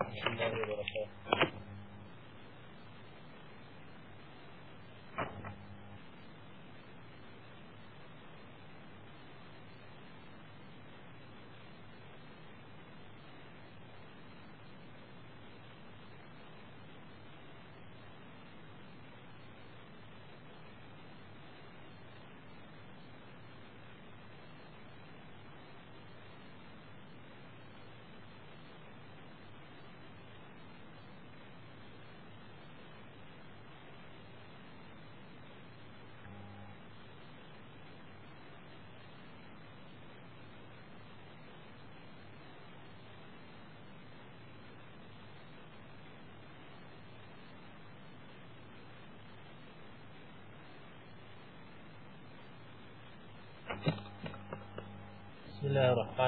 ورحمۃ اللہ وبرکاتہ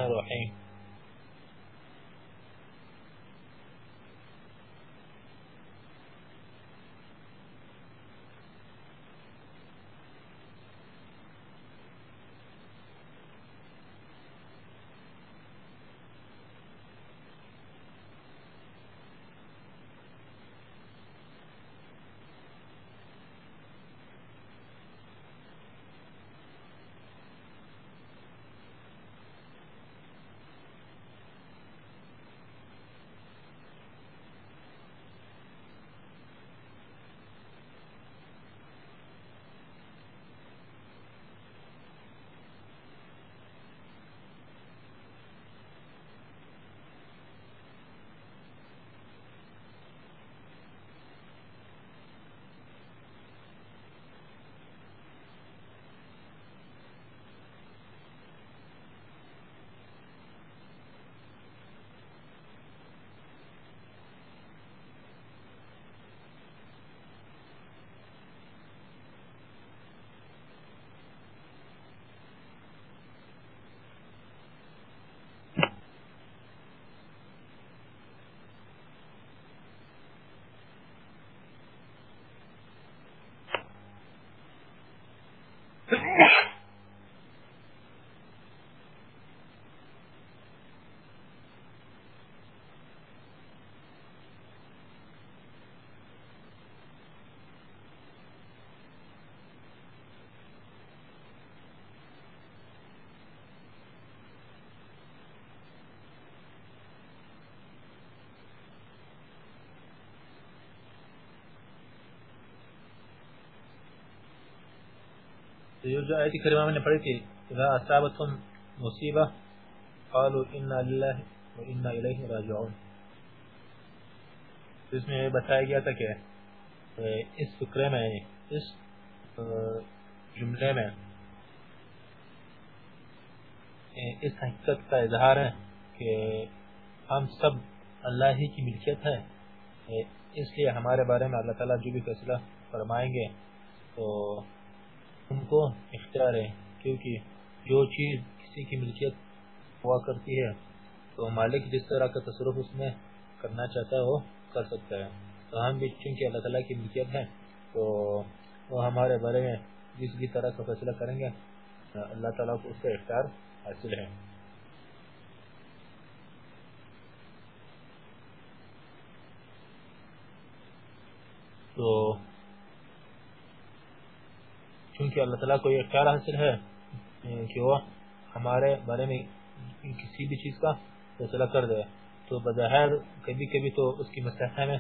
الله Nah. جو آیت کریمہ میں نے پڑھی تھی، اذا اصابتهم مصیبہ، قالوا انا للہ و انا الیہ راجعون اس میں بتایا گیا تھا کہ اس فکرے میں یعنی اس جملے میں یعنی اس حقیقت کا اظہار ہے کہ ہم سب اللہ ہی کی ملکیت ہے یعنی اس لیے ہمارے بارے میں اللہ تعالیٰ جو بھی فیصلہ فرمائیں گے، تو ان کو اختیار ہے، کیونکہ جو چیز کسی کی ملکیت ہوا کرتی ہے، تو مالک جس طرح کا تصرف اس میں کرنا چاہتا ہے، وہ کر سکتا ہے۔ تو ہم بھی چونکہ اللہ تعالیٰ کی ملکیت ہے، تو وہ ہمارے بارے میں جس بھی طرح کا فیصلہ کریں گے، اللہ تعالیٰ کو اس کا اختیار حاصل ہے۔ تو چونکہ اللہ تعالیٰ کو یہ اختیار حاصل ہے؟ یعنی کہ وہ ہمارے بارے میں کسی بھی چیز کا فیصلہ کر دے۔ تو بظاہر کبھی کبھی تو اس کی مسئلہ میں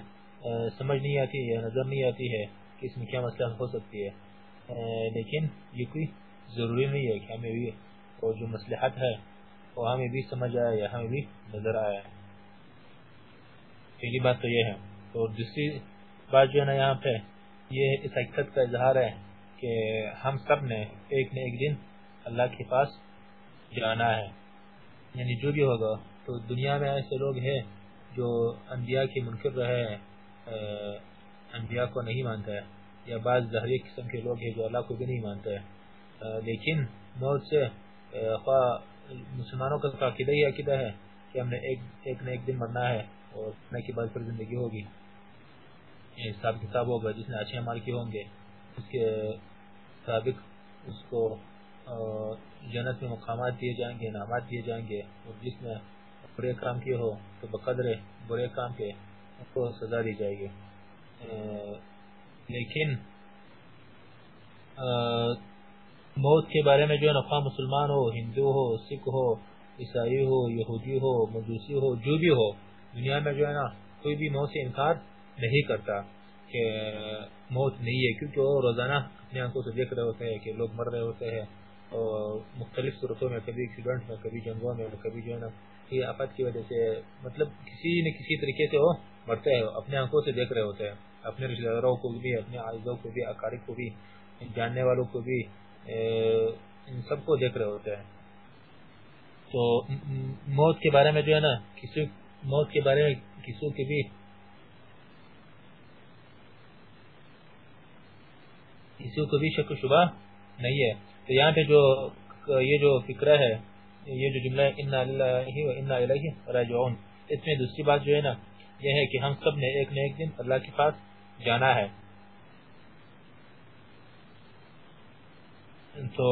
سمجھ نہیں آتی ہے، نظر نہیں آتی ہے کہ اس میں کیا مسئلہ ہو سکتی ہے۔ لیکن یہ کوئی ضروری نہیں ہے کہ ہمیں بھی وہ جو مسلحت ہے، وہ ہمیں بھی سمجھ آیا یا ہمیں بھی نظر آیا پہلی بات تو یہ ہے۔ اور دوسری بات جو ہے نا یہاں پہ، یہ اس حقیقت کا اظہار ہے کہ ہم سب نے ایک نہ ایک دن اللہ کے پاس جانا ہے۔ یعنی جو بھی ہوگا، تو دنیا میں ایسے لوگ ہیں جو انبیاء کی منکر رہے ہیں انبیاء کو نہیں مانتا ہے یا بعض ظہری قسم کے لوگ ہیں جو اللہ کو بھی نہیں مانتا ہے لیکن موت سے مسلمانوں کا عقیدہ ہی عقیدہ ہے کہ ہم نے ایک ایک نہ ایک دن مرنا ہے اور مرنے کے بعد پھر زندگی ہوگی۔ حساب کتاب ہوگا، جس نے اچھے عمال کیے ہوں گے۔ اس کے سابق اس کو جنت میں مقامات دیے جائیں گے، انعامات دیے جائیں گے، اور جس میں برے کام کیے ہو تو بقدر برے کام کے اس کو سزا دی جائے گی۔ لیکن موت کے بارے میں جو ہے مسلمان ہو، ہندو ہو، سکھ ہو، عیسائی ہو، یہودی ہو، مجوسی ہو، جو بھی ہو، دنیا میں جو ہے نا، کوئی بھی موت سے انکار نہیں کرتا۔ کہ موت نہیں ہے، کیونکہ وہ روزانہ اپنے آنکھوں سے دیکھ رہے ہوتے ہیں کہ لوگ مر رہے ہوتے ہیں اور مختلف صورتوں میں، کبھی ایکسیڈنٹ میں، کبھی جنگوں میں، کبھی جو ہے نا، یہ آفت کی وجہ سے مطلب کسی نہ کسی طریقے سے وہ مرتے ہیں، اپنے آنکھوں سے دیکھ رہے ہوتے ہیں، اپنے رشتہ داروں کو بھی، اپنے عائدوں کو بھی، اقارب کو بھی، جاننے والوں کو بھی ان سب کو دیکھ رہے ہوتے ہیں۔ تو موت کے بارے میں جو ہے نا، کسی موت کے بارے میں کسی کے بھی کسی کو بھی شک و شبہ نہیں ہے۔ تو یہاں پہ جو، یہ جو فکرہ ہے، یہ جو جملہ انا للہ و انا الیہ راجعون اس میں دوسری بات جو ہے نا، یہ ہے کہ ہم سب نے ایک نہ ایک دن اللہ کے پاس جانا ہے۔ تو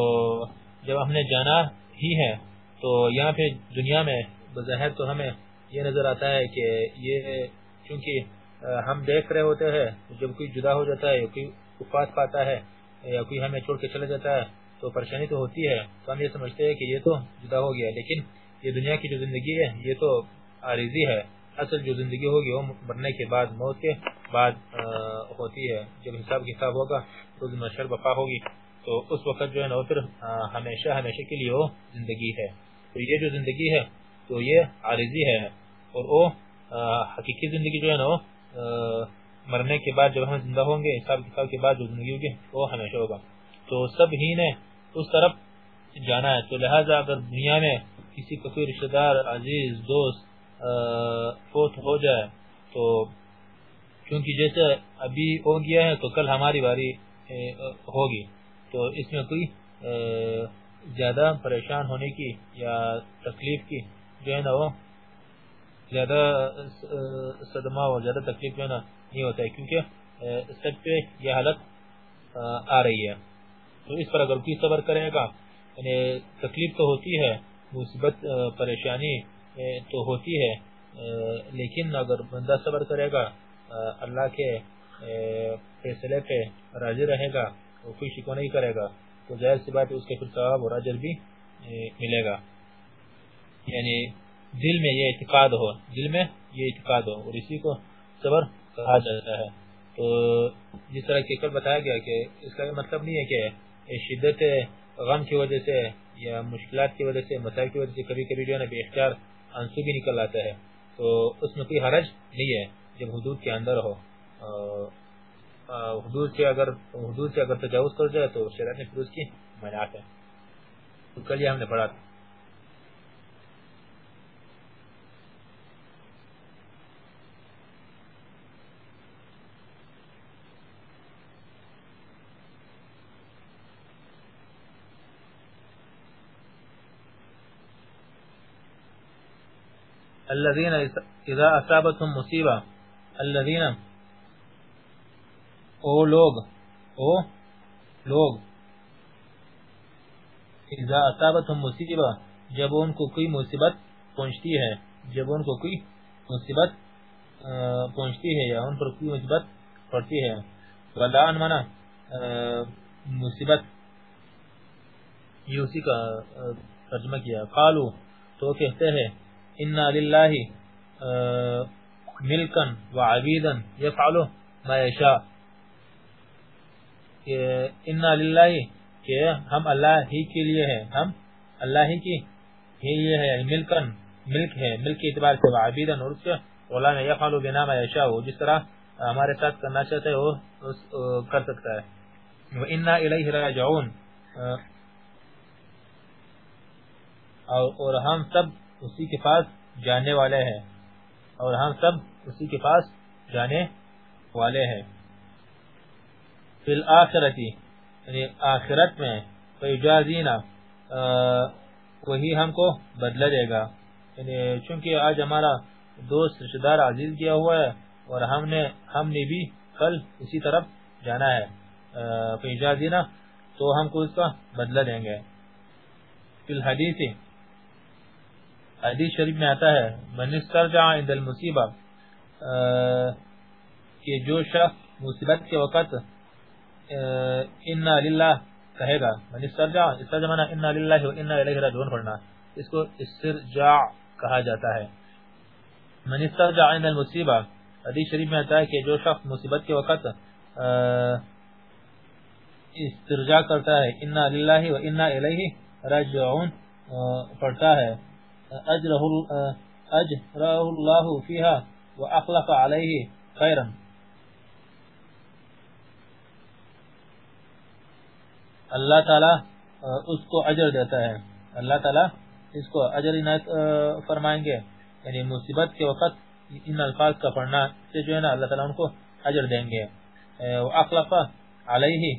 جب ہم نے جانا ہی ہے، تو یہاں پہ دنیا میں بظاہر تو ہمیں یہ نظر آتا ہے کہ یہ چونکہ ہم دیکھ رہے ہوتے ہیں، جب کوئی جدا ہو جاتا ہے کوئی وفات پاتا ہے یا کوئی ہمیں چھوڑ کے چلا جاتا ہے، تو پریشانی تو ہوتی ہے۔ تو ہم یہ سمجھتے ہیں کہ یہ تو جدا ہو گیا، لیکن یہ دنیا کی جو زندگی ہے، یہ تو عارضی ہے۔ اصل جو زندگی ہوگی، وہ مرنے کے بعد، موت کے بعد ہوتی ہے۔ جب حساب کتاب ہوگا، تو نشر بقا ہوگی۔ تو اس وقت جو ہے نا پھر ہمیشہ ہمیشہ کے لیے وہ زندگی ہے۔ تو یہ جو زندگی ہے، تو یہ عارضی ہے۔ اور وہ حقیقی زندگی جو ہے نا مرنے کے بعد جب ہم زندہ ہوں گے حساب کتاب کے بعد جو زندگی ہوگی، وہ ہمیشہ ہوگا۔ تو سب ہی نے اس طرف جانا ہے۔ تو لہذا اگر دنیا میں کسی کا کوئی رشتہ دار، عزیز، دوست فوت ہو جائے، تو کیونکہ جیسے ابھی ہو گیا ہے، تو کل ہماری باری ہوگی۔ تو اس میں کوئی زیادہ پریشان ہونے کی یا تکلیف کی جو ہے نا، وہ زیادہ صدمہ اور زیادہ تکلیف جو ہے نا نہیں ہوتا ہے کیونکہ سب پہ یہ حالت، آ رہی ہے۔ تو اس پر اگر کوئی صبر کرے گا یعنی تکلیف تو ہوتی ہے، مصیبت پریشانی تو ہوتی ہے لیکن اگر بندہ صبر کرے گا اللہ کے فیصلے پہ راضی رہے گا، وہ کوئی شکو نہیں کرے گا، تو ظاہر سی بات اس کے پھر ثواب اور اجر بھی ملے گا۔ یعنی دل میں یہ اعتقاد ہو، دل میں یہ اعتقاد ہو، اور اسی کو صبر کہا جاتا ہے۔ تو جس طرح کہ کل بتایا گیا کہ اس کا مطلب نہیں ہے کہ شدت غم کی وجہ سے یا مشکلات کی وجہ سے مسائل کی وجہ سے کبھی کبھی جو ہے نا بے اختیار آنسو بھی نکل آتا ہے۔ تو اس میں کوئی حرج نہیں ہے جب حدود کے اندر ہو۔ حدود سے اگر حدود سے اگر تجاوز کر جائے تو شریعت نے پھر اس کی منعت ہے۔ تو کل یہ ہم نے پڑھا تھا۔ الذين اذا اصابتهم مصیبہ الذين او لوگ او لوگ اذا اصابتهم مصیبہ جب ان کو کوئی مصیبت پہنچتی ہے، جب ان کو کوئی مصیبت پہنچتی ہے یا ان پر کوئی مصیبت پڑتی ہے۔ غلان منا مصیبت، یہ اسی کا ترجمہ کیا۔ قالو تو کہتے ہیں انا للہ ملکن و عبیدا یفعلو ما یشاء انا للہ کہ ہم اللہ ہی کے لیے ہیں، ہم اللہ ہی کی ہی یہ ہے ملکن ملک ہے، ملک کے اعتبار سے و عبیدا اور اس کے غلام یفعلو بنا ما یشاء جس طرح ہمارے ساتھ کرنا چاہتے ہیں وہ کر سکتا ہے۔ و انا الیہ راجعون اور ہم سب اسی کے پاس جانے والے ہیں اور ہم سب اسی کے پاس جانے والے ہیں۔ فی الاخرتی یعنی آخرت میں، فیجازینا وہی ہم کو بدلہ دے گا۔ یعنی چونکہ آج ہمارا دوست رشتہ دار عزیز کیا ہوا ہے اور ہم نے ہم نے بھی کل اسی طرف جانا ہے فیجازینا، تو ہم کو اس کا بدلہ دیں گے۔ فی الحدیث حدیث شریف میں آتا ہے، من استرجع عند المصیبہ. کہ جو شخص مصیبت کے وقت انا للہ کہے گا، من استرجع استرجع معنی انا للہ و انا الیہ راجعون پڑھنا، اس کو استرجاع کہا جاتا ہے۔ من استرجع عند المصیبہ حدیث شریف میں آتا ہے کہ جو شخص مصیبت کے وقت استرجاع کرتا ہے، انا للہ و انا الیہ راجعون پڑھتا ہے۔ اجرہ اللہ فیہا و اخلف علیہ خیرا اللہ تعالی اس کو اجر دیتا ہے۔ اللہ تعالی اس کو اجر عنایت فرمائیں گے۔ یعنی مصیبت کے وقت ان الفاظ کا پڑھنا سے جو ہے نا، اللہ تعالی ان کو اجر دیں گے۔ اخلف علیہ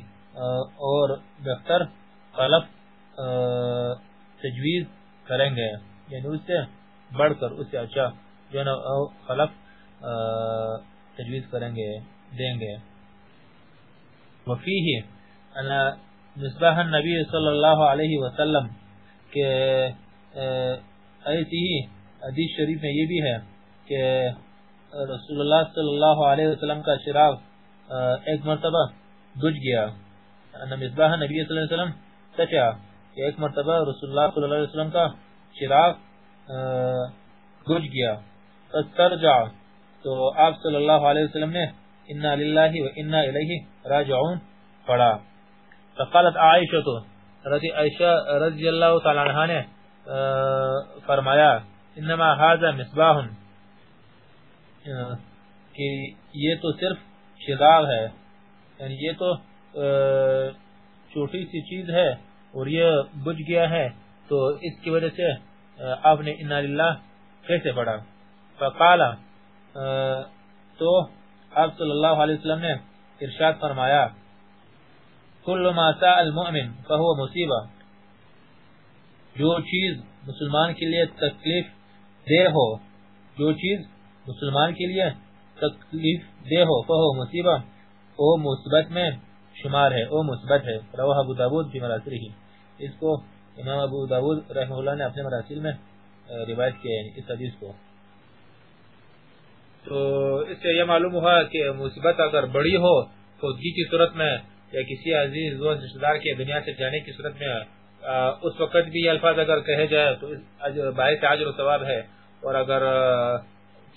اور بہتر خلف تجویز کریں گے۔ یعنی اس سے بڑھ کر، اس سے اچھا جو نا خلف تجویز کریں گے، دیں گے۔ وفیہ انا مصباح النبی صلی اللہ علیہ وسلم کہ ایسی ہی حدیث شریف میں یہ بھی ہے کہ رسول اللہ صلی اللہ علیہ وسلم کا شراغ ایک مرتبہ بج گیا۔ مصباح نبی صلی اللہ علیہ وسلم سچا کہ ایک مرتبہ رسول اللہ صلی اللہ علیہ وسلم کا چراغ بج گیا۔ ترجع تو آپ صلی اللہ علیہ وسلم نے انا للہ و انا الیہ راجعون پڑھا۔ فقالت عائشہ تو رضی عائشہ رضی اللہ تعالی عنہ نے فرمایا، انما هذا مصباح۔ کہ یہ تو صرف چراغ ہے یعنی یہ تو چھوٹی سی چیز ہے اور یہ بج گیا ہے۔ تو اس کی وجہ سے آپ نے انا للہ کیسے پڑھا؟ فقالا تو آپ صلی اللہ علیہ وسلم نے ارشاد فرمایا، کل ما ساء المؤمن فهو مصیبہ جو چیز مسلمان کے لیے تکلیف دے ہو، جو چیز مسلمان کے لیے تکلیف دے ہو، فهو مصیبہ او مصیبت میں شمار ہے او مثبت ہے۔ رواه ابو داود فی اس کو امام ابو داود رحمہ اللہ نے اپنے مراسل میں روایت کیا ہے اس حدیث کو۔ تو اس سے یہ معلوم ہوا کہ مصیبت اگر بڑی ہو فوتگی کی صورت میں یا کسی عزیز، دوست، رشتہ دار کے دنیا سے جانے کی صورت میں اس وقت بھی یہ الفاظ اگر کہے جائے تو باعث عجر و ثواب ہے۔ اور اگر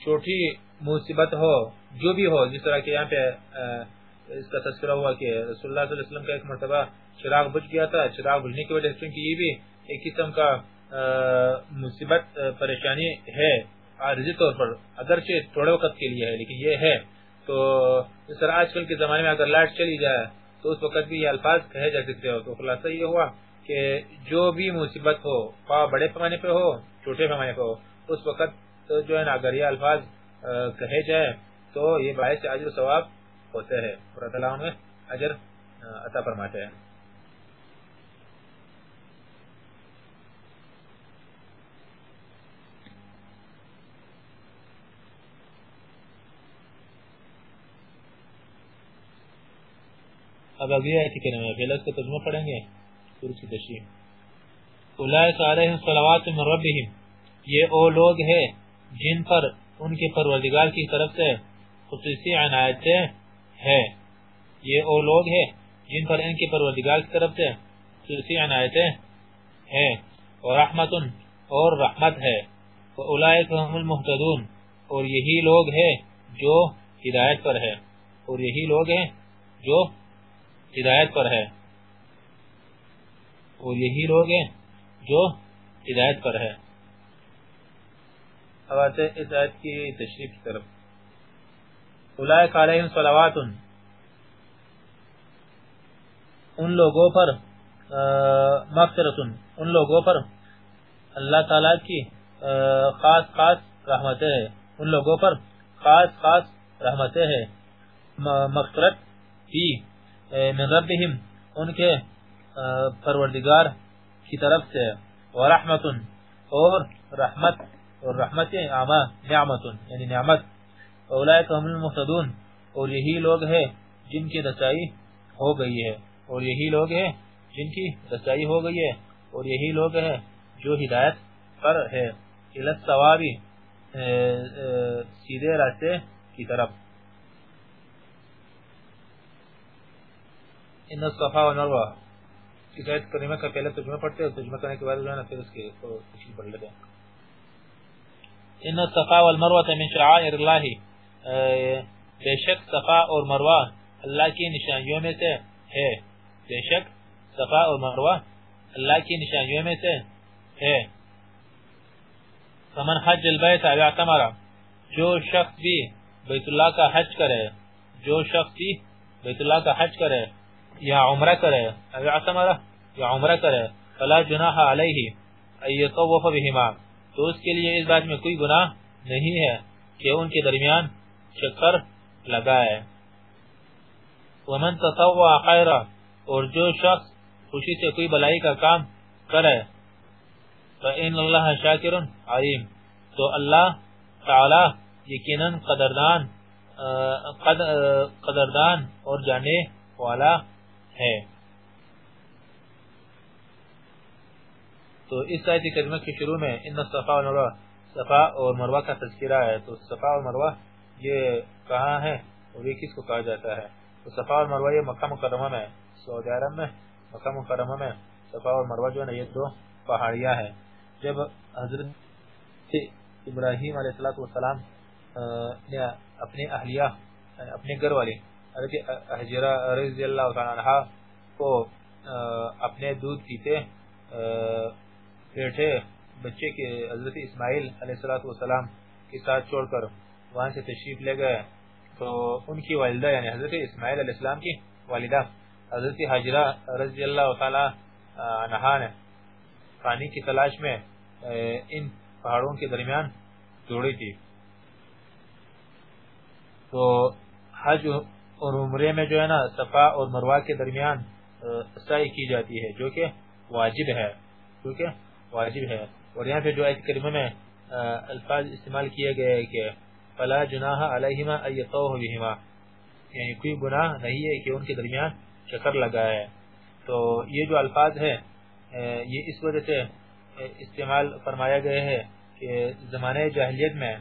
چھوٹی مصیبت ہو، جو بھی ہو، جس طرح کہ یہاں پہ اس کا تذکرہ ہوا کہ رسول اللہ صلی اللہ علیہ وسلم کا ایک مرتبہ چراغ بج گیا تھا، چراغ بجنے کی وجہ سے یہ بھی ایک قسم کا مصیبت پریشانی ہے، عارضی طور پر، اگرچہ تھوڑے وقت کے لیے ہے، لیکن یہ ہے۔ تو اس طرح آج کل کے زمانے میں اگر لائٹ چلی جائے، تو اس وقت بھی یہ الفاظ کہے جا سکتے ہو تو خلاصہ یہ ہوا کہ جو بھی مصیبت ہو بڑے پیمانے پہ ہو، چھوٹے پیمانے پہ ہو، اس وقت جو ہے نا، اگر یہ الفاظ کہے جائے تو یہ باعث عجر ثواب ہوتے ہیں۔ اور اللہ میں اجر عطا فرماتے ہیں۔ اب اگلی آیت کی کلمہ پہلے اس کا ترجمہ پڑھیں گے۔ پھر اس کی تشریح اولئک علیہم صلوات من ربہم۔ یہ او لوگ ہیں جن پر، ان کے پروردگار کی طرف سے خصوصی عنایتیں ہیں۔ یہ او لوگ ہیں جن پر ان کے پروردگار کی طرف سے خصوصی عنایتیں ہیں۔ اور رحمت اور رحمت ہے۔ اولئک هم المهتدون اور یہی لوگ ہیں جو ہدایت پر ہے اور یہی لوگ ہیں جو ہدایت پر ہے اور یہی لوگ ہیں جو ہدایت پر ہے اب آتے اس آیت کی تشریف کی طرف۔ اولائک علیہم صلوات. ان لوگوں پر مغفرت، ان لوگوں پر اللہ تعالی کی خاص خاص رحمتیں ہیں۔ ان لوگوں پر خاص خاص رحمتیں ہیں۔ مغفرت کی من ربهم ان کے پروردگار کی طرف سے ورحمت اور رحمت اور رحمت عامہ، نعمت یعنی نعمت۔ اولئک هم المهتدون، اور یہی لوگ ہیں جن کی رسائی ہو گئی ہے۔ اور یہی لوگ ہیں جن کی رسائی ہو گئی ہے۔ اور یہی لوگ ہیں جو ہدایت پر ہے الى سیدھے راستے کی طرف۔ ان الصفا والمروہ اس آیت کریمہ کا پہلے ترجمہ پڑھتے ہیں، ترجمہ کرنے کے بعد جو ہے نا، پھر اس کے تفصیل پڑھ لیتے ہیں۔ ان الصفا والمروہ من شعائر اللہ۔ بے شک صفا اور مروہ اللہ کی نشانیوں میں سے ہے۔ بے شک صفا اور مروہ اللہ کی نشانیوں میں سے ہے۔ فمن حج البیت او اعتمر، جو شخص بھی بیت اللہ کا حج کرے، جو شخص بھی بیت اللہ کا حج کرے، یا عمرہ کرے او اعتمر، یا عمرہ کرے، فلا جناح علیہ ان یطوف بهما۔ تو اس کے لیے اس بات میں کوئی گناہ نہیں ہے کہ ان کے درمیان چکر لگائے۔ ومن تطوع خیرا، اور جو شخص خوشی سے کوئی بلائی کا کام کرے، فَإِنَّ اللَّهَ شَاكِرٌ عَلِيمٌ۔ تو اللہ تعالی یقیناً قدردان قدردان اور جانے والا ہے۔ تو اس آیت کریمہ کے شروع میں، ان صفا اور مروہ صفا اور مروہ کا تذکرہ ہے۔ تو صفا اور مروہ یہ کہاں ہے اور یہ کس کو کہا جاتا ہے؟ تو صفا اور مروہ یہ مکہ مکرمہ میں، سعودی عرب میں، مکہ مکرمہ میں صفا اور مروہ جو ہے یہ دو پہاڑیاں ہیں۔ جب حضرت ابراہیم علیہ السلام نے اپنے اہلیہ، اپنے گھر والی حضرت حجرہ رضی اللہ تعالی عنہ کو اپنے دودھ پیتے بیٹھے بچے کے حضرت اسماعیل علیہ السلام کے ساتھ چھوڑ کر وہاں سے تشریف لے گئے۔ تو ان کی والدہ یعنی حضرت اسماعیل علیہ السلام کی والدہ، حضرت حجرہ رضی اللہ تعالی عنہ نے پانی کی تلاش میں ان پہاڑوں کے درمیان دوڑی تھی۔ تو حج اور عمرے میں جو ہے نا، صفا اور مروہ کے درمیان سعی کی جاتی ہے، جو کہ واجب ہے۔ کیونکہ واجب ہے۔ اور یہاں پہ جو ایت کریمہ میں الفاظ استعمال کیے گئے کہ فلا جناح علیہما ایطوہ بہما. یعنی کوئی گناہ نہیں ہے کہ ان کے درمیان چکر لگا ہے. تو یہ جو الفاظ ہے یہ اس وجہ سے استعمال فرمایا گئے ہے کہ زمانہ جاہلیت میں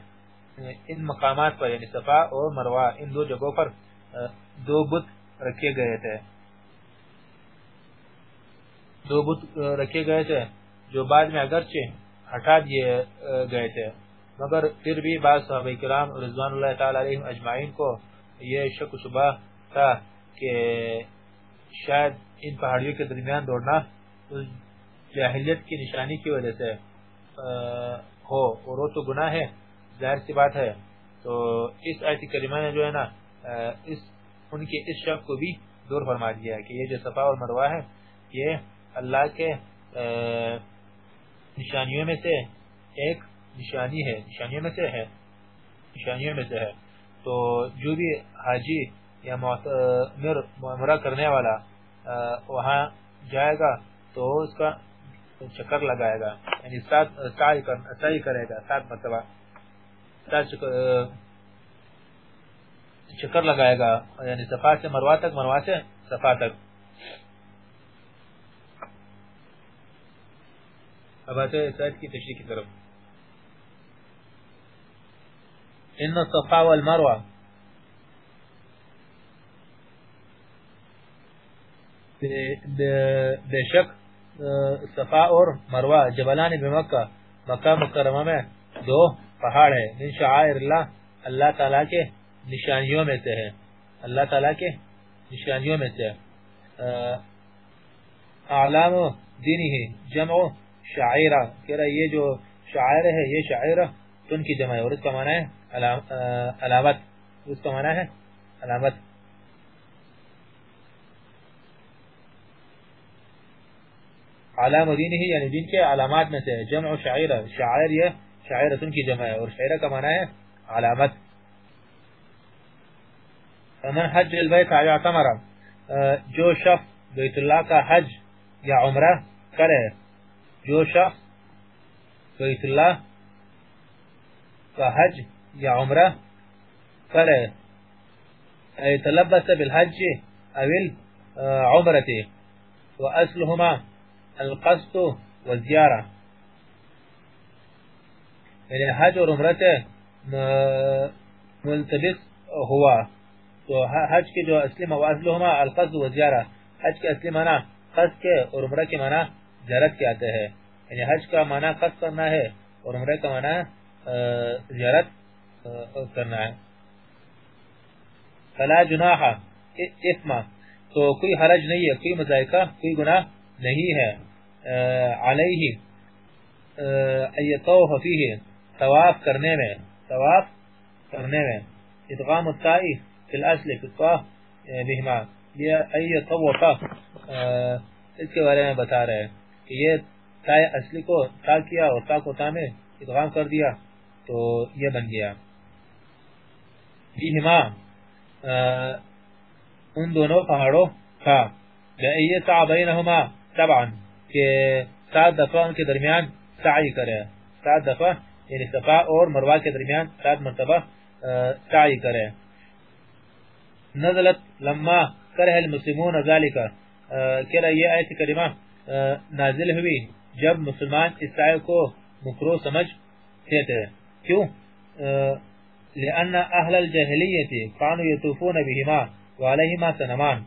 ان مقامات پر یعنی صفا اور مروہ، ان دو جگہوں پر دو بت رکھے گئے تھے۔ دو بت رکھے گئے تھے جو بعد میں اگرچہ ہٹا دیے گئے تھے۔ مگر پھر بھی بعض صحابہ کرام رضوان اللہ تعالی علیہم اجمعین کو یہ شک و شبہ تھا کہ شاید ان پہاڑیوں کے درمیان دوڑنا جاہلیت کی نشانی کی وجہ سے ہو اور وہ تو گناہ ہے، ظاہر سی بات ہے۔ تو اس آیت کریمہ نے جو ہے نا اس، ان کے اس شک کو بھی دور فرما دیا کہ یہ جو صفا اور مروہ ہے، یہ اللہ کے نشانیوں میں سے ایک نشانی ہے، نشانیوں میں سے ہے، نشانیوں میں سے ہے۔ تو جو بھی حاجی یا معمرہ کرنے والا وہاں جائے گا تو اس کا چکر لگائے گا یعنی سعی کرے گا، سات مرتبہ۔ چکر لگائے گا یعنی صفا سے مروا تک مروا سے صفا تک۔ اب آتے ہیں کی تشریح کی طرف۔ ان الصفا والمروہ بے شک صفا اور مروہ جبلان بمکہ مکہ مکرمہ میں دو پہاڑ ہے من شعائر اللہ اللہ تعالیٰ کے نشانیوں میں سے ہے اللہ تعالیٰ کے نشانیوں میں سے اعلام دینی ہے جمع شاعرہ کہہ رہا یہ جو شاعر ہے، یہ شاعرہ تن کی جمع ہے اور اس کا معنی ہے علامت۔ اس کا معنی ہے علامت۔ علام دین ہی یعنی دین کے علامات میں سے جمع شاعرہ شاعر یہ شاعرتن کی جمع ہے، اور شاعرہ کا معنی ہے علامت۔ فمن حج البیت علی اعتمرہ جو شخص بیت اللہ کا حج یا عمرہ کرے، جو شخص بیت اللہ کا حج یا عمرہ کرے ایتلبس بالحج اویل عمرتی و القصد والزیارہ یعنی حج اور عمرہ سے ملتبس ہوا تو حج کے جو اصلی موازل ہما القصد و زیارہ حج کے اصلی معنی قصد کے اور عمرہ کے معنی زیارت کے آتے ہیں. یعنی حج کا معنی قصد کرنا ہے اور عمرہ کا معنی زیارت کرنا ہے۔ فلا جناح اسما تو کوئی حرج نہیں ہے، کوئی مذائقہ، کوئی گناہ نہیں ہے۔ علیہ ایطوف فیہ تواف کرنے میں تواف کرنے میں۔ ادغام التائی فی الاصل فی الطواف، بہما۔ یہ ایطوف اس کے بارے میں بتا رہے ہیں کہ یہ تائے اصلی کو تا کیا اور تا کو تا میں ادغام کر دیا تو یہ بن گیا۔ بہما ان دونوں پہاڑوں کا لئیت بینہما طبعا، کہ سات دفعہ ان کے درمیان سعی کرے۔ سات دفعہ یعنی صفا اور مروہ کے درمیان سات مرتبہ سعی کرے۔ نزلت لما کرہ المسلمون ذالکا کہ یہ آیت کریمہ نازل ہوئی جب مسلمان اس سعی کو مکرو سمجھ تھے کیوں؟ لأن اہل الجہلیت کانو یتوفون بہما وعلیہما سنمان.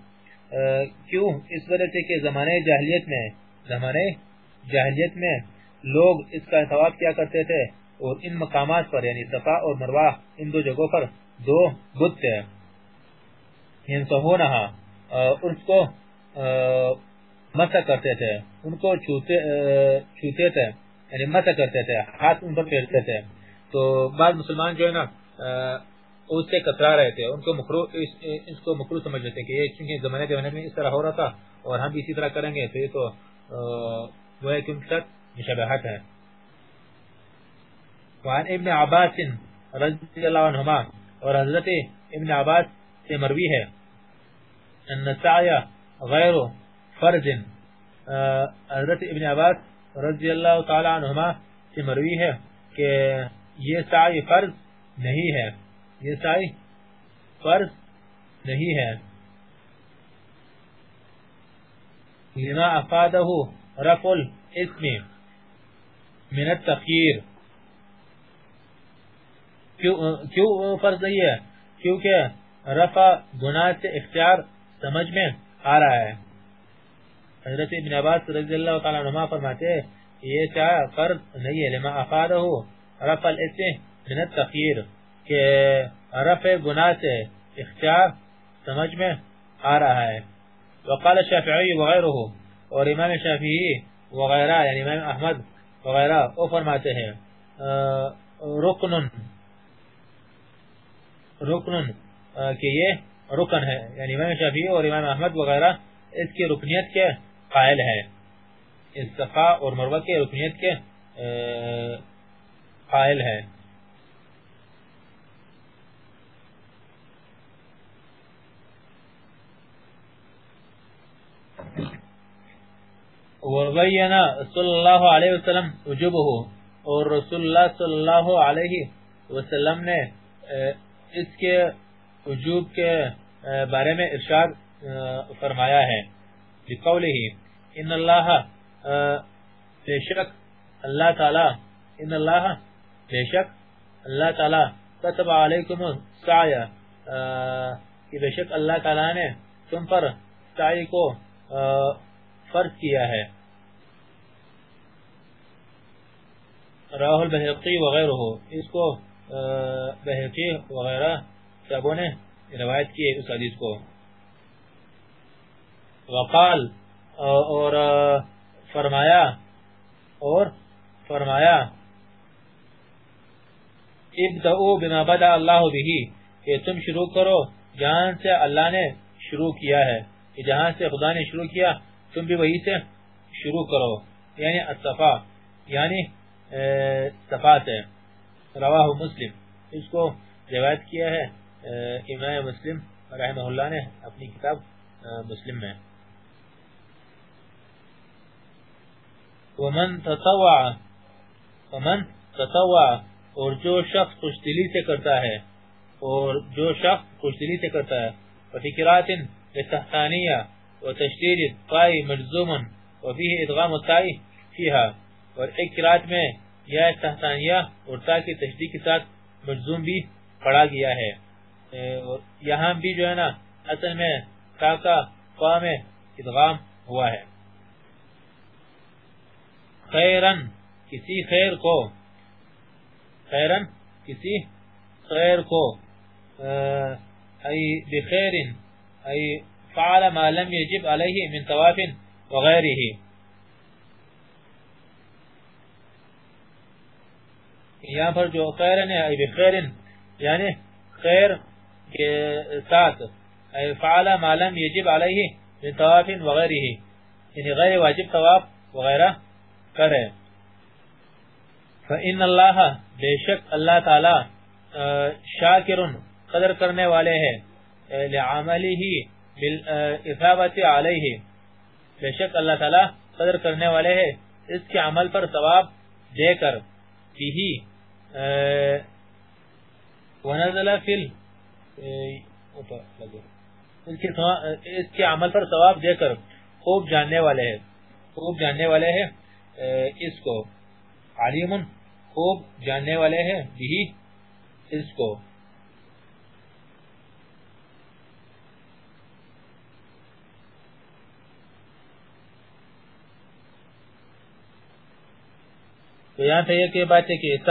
کیوں؟ اس وجہ سے کہ زمانے جاہلیت میں، زمانے جاہلیت میں لوگ اس کا ثواب کیا کرتے تھے اور ان مقامات پر یعنی صفا اور مروہ، ان دو جگہوں پر دو بت تھے. ینسہونہا اس کو مسا کرتے تھے، ان کو چھوتے تھے یعنی مسا کرتے تھے، ہاتھ ان پر پھیرتے تھے. تو بعض مسلمان جو ہے نا اس سے کترا رہے تھے، ان کو مکرو، اس کو مکرو سمجھ لیتے کہ یہ چونکہ زمانے زمانے میں اس طرح ہو رہا تھا اور ہم بھی اسی طرح کریں گے، تو یہ تو وہ ہے کہ ان کے ساتھ مشابہت ہے۔ وعن ابن عباس رضی اللہ عنہما اور حضرت ابن عباس سے مروی ہے۔ ان سعی غیر فرض حضرت ابن عباس رضی اللہ تعالی عنہما سے مروی ہے کہ یہ سعی فرض نہیں ہے۔ یہ سائی فرض نہیں ہے۔ لما افادہ رفع الاسم من التخیر کیوں فرض نہیں ہے؟ کیونکہ رفع گناہ سے اختیار سمجھ میں آ رہا ہے۔ حضرت ابن عباس رضی اللہ تعالیٰ عنہ فرماتے ہیں یہ چاہ فرض نہیں ہے۔ لما افادہ رفع الاسم من التخیر کہ رفع گناہ سے اختیار سمجھ میں آ رہا ہے۔ وقال الشافعی وغیرہ، اور امام شافعی وغیرہ یعنی امام احمد وغیرہ، وہ فرماتے ہیں رکن رکن کہ یہ رکن ہے۔ یعنی امام شافعی اور امام احمد وغیرہ اس کی رکنیت کے قائل ہے اس اور مروہ کے رکنیت کے قائل ہے وبین صلی اللہ علیہ وسلم وجوبہ اور رسول اللہ صلی اللہ علیہ وسلم نے اس کے وجوب کے بارے میں ارشاد فرمایا ہے۔ بقولہ ان اللہ بے شک اللہ تعالی، ان اللہ بے شک اللہ تعالی، کتب علیکم السعی کہ بے شک اللہ تعالی نے تم پر سعی کو فرض کیا ہے۔ راہ البحقی وغیرہ ہو اس کو بحقی وغیرہ سبوں نے روایت کی ہے اس حدیث کو۔ وقال اور فرمایا اور فرمایا، ابدعو بما بدع اللہ بھی کہ تم شروع کرو جہاں سے اللہ نے شروع کیا ہے، کہ جہاں سے خدا نے شروع کیا، تم بھی وہی سے شروع کرو یعنی الصفا یعنی صفا سے رواہ مسلم۔ اس کو روایت کیا ہے امام مسلم رحمہ اللہ نے اپنی کتاب مسلم میں۔ ومن تطوع ومن تطوع، اور جو شخص خوش دلی سے کرتا ہے، اور جو شخص خوش دلی سے کرتا ہے فکرات لتحتانیہ وتشديد الطاء مجزوم وفيه ادغام الطاء فيها اور ایک قرات میں یا تحتانیہ اور تا کی تشدید کے ساتھ مجزوم بھی پڑا گیا ہے۔ یہاں بھی جو ہے نا، اصل میں تا کا فا میں ادغام ہوا ہے۔ خیرن کسی خیر کو خیرن کسی خیر کو ای بخیر ای فعل ما لم يجب عليه من طواف وغيره یہاں پر جو خیرن ہے، ای بخیر یعنی خیر کے ساتھ، ای فعل ما لم يجب عليه من طواف وغيره یعنی غیر واجب طواف وغیرہ کرے۔ فَإِنَّ اللَّهَ بے شک اللہ تعالی شاکر قدر کرنے والے ہیں لعمله بالاثابت علیہ۔ بے شک اللہ تعالی قدر کرنے والے ہیں، اس کے عمل پر ثواب دے کر جی بھی ونزل فی اس کے اس کے عمل پر ثواب دے کر خوب جاننے والے ہیں۔ خوب جاننے والے ہیں اس کو۔ علیم خوب جاننے والے ہیں بھی اس کو۔ تو یہاں تھا یہ بات ہے کہ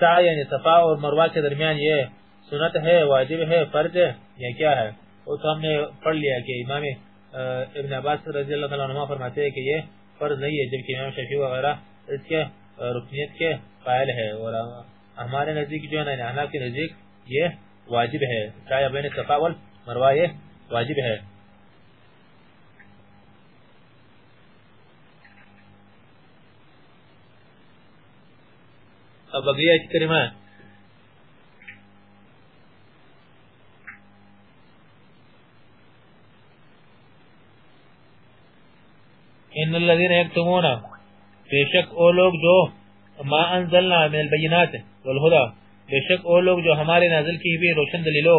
سا یعنی صفا اور مروہ کے درمیان یہ سنت ہے، واجب ہے، فرض ہے یا کیا ہے؟ وہ تو ہم نے پڑھ لیا کہ امام ابن عباس رضی اللہ عنہ فرماتے ہیں کہ یہ فرض نہیں ہے، جبکہ امام شفیع وغیرہ اس کے رکنیت کے قائل ہے اور ہمارے نزدیک جو ہے نا کے نزدیک یہ واجب ہے۔ چاہے بین صفا والمروہ یہ واجب ہے۔ اب اگلی آیت کریمہ ان الذين يكتمون، بے شک او لوگ جو ما انزلنا من البینات والهدى بے شک او لوگ جو ہمارے نازل کی ہوئی روشن دلیلوں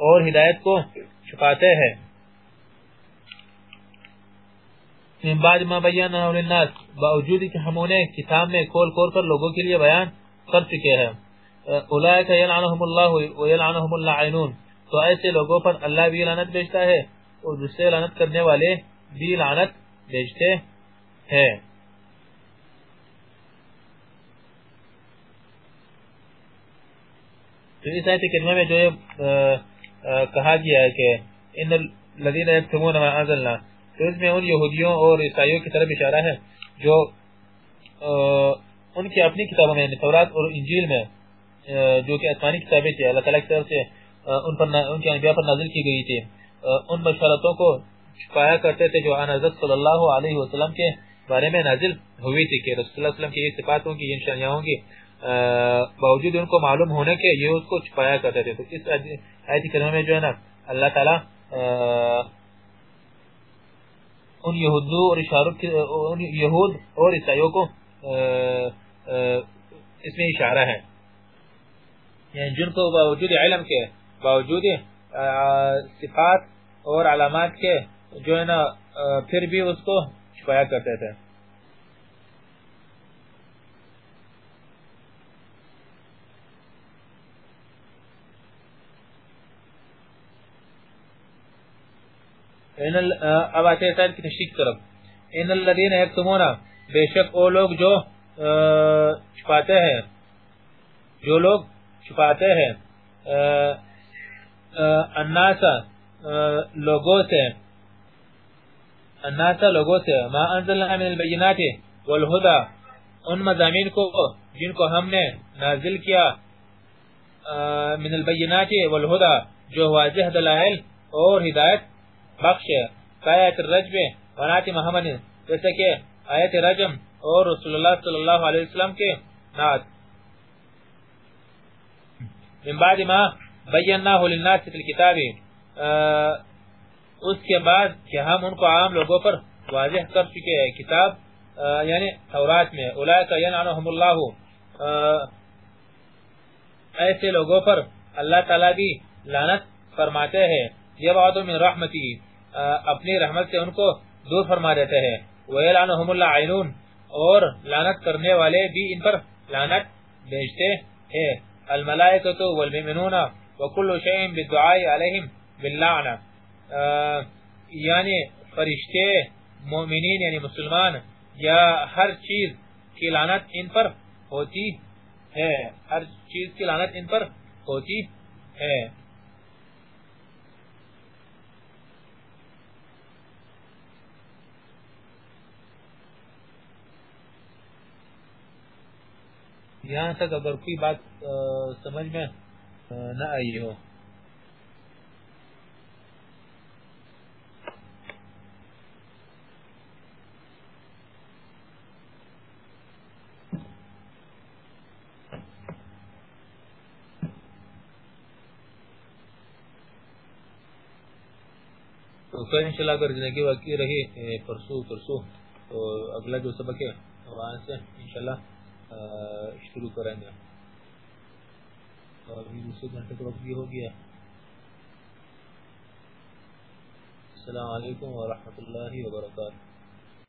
اور ہدایت کو چھپاتے ہیں۔ من بعد ما بیاننا للناس، باوجود کہ ہم انہیں کتاب میں کھول کھول کر لوگوں کے لیے بیان کر چکے ہیں۔ اولئک یلعنهم اللہ ویلعنهم اللعینون تو ایسے لوگوں پر اللہ بھی لعنت بھیجتا ہے اور دوسرے لعنت کرنے والے بھی لعنت بھیجتے ہیں۔ تو اس آیت کلمہ میں جو یہ کہا گیا ہے کہ ان الذين يكتمون ما انزلنا، تو اس میں ان یہودیوں اور عیسائیوں کی طرف اشارہ ہے جو ان کی اپنی کتابوں میں یعنی تورات اور انجیل میں جو کہ آسمانی کتابیں تھیں، اللہ تعالیٰ کی طرف سے ان پر ان کے انبیاء پر نازل کی گئی تھی۔ ان بشارتوں کو چھپایا کرتے تھے جو آن حضرت صلی اللہ علیہ وسلم کے بارے میں نازل ہوئی تھی کہ رسول اللہ علیہ وسلم کی یہ صفات ہوں گی، یہ نشانیاں ہوں گی۔ باوجود ان کو معلوم ہونے کے یہ اس کو چھپایا کرتے تھے۔ تو اس آیت کریمہ میں جو ہے نا، اللہ تعالیٰ ان یہودوں اور اشاروں ان یہود اور عیسائیوں کو اس میں اشارہ ہے۔ یعنی جن کو باوجود علم کے، باوجود صفات اور علامات کے جو ہے نا پھر بھی اس کو چھپایا کرتے تھے۔ اب آتے ہیں کی تشریح طرف۔ ان الذين يكتمون بے شک وہ لوگ جو چھپاتے ہیں، جو لوگ چھپاتے ہیں اناسا لوگوں سے اناسا لوگوں سے، ما انزلنا من البینات والہدا، ان مضامین کو، جن کو ہم نے نازل کیا من البینات والہدا، جو واضح دلائل اور ہدایت بخش ہے، آیت الرجب ونات محمد، جیسے کہ آیت رجم اور رسول اللہ صلی اللہ علیہ وسلم کے نات من بعد ما بیناہ للناس فی الكتاب اس کے بعد کہ ہم ان کو عام لوگوں پر واضح کر چکے ہیں۔ کتاب یعنی تورات میں اولئک ینعنہم اللہ ایسے لوگوں پر اللہ تعالی بھی لعنت فرماتے ہیں۔ یہ یبعد من رحمتی اپنی رحمت سے ان کو دور فرما دیتے ہیں۔ وَيَلْعَنُهُمُ اللَّعِنُونَ اور لعنت کرنے والے بھی ان پر لعنت بیجتے ہیں۔ الملائکت والمؤمنون وكل شيء بالدعاء عليهم باللعنه یعنی فرشتے مومنین یعنی مسلمان یا ہر چیز کی لعنت ان پر ہوتی ہے۔ ہر چیز کی لعنت ان پر ہوتی ہے۔ یہاں تک اگر کوئی بات سمجھ میں نہ آئی ہو۔ تو پھر انشاءاللہ اگر زندگی باقی رہی پرسو پرسو، تو اگلا جو سبق ہے، وہاں سے انشاءاللہ شروع کریں گے۔ اور ابھی دوسرے گھنٹے کا وقت بھی ہو گیا۔ السلام علیکم ورحمۃ اللہ وبرکاتہ۔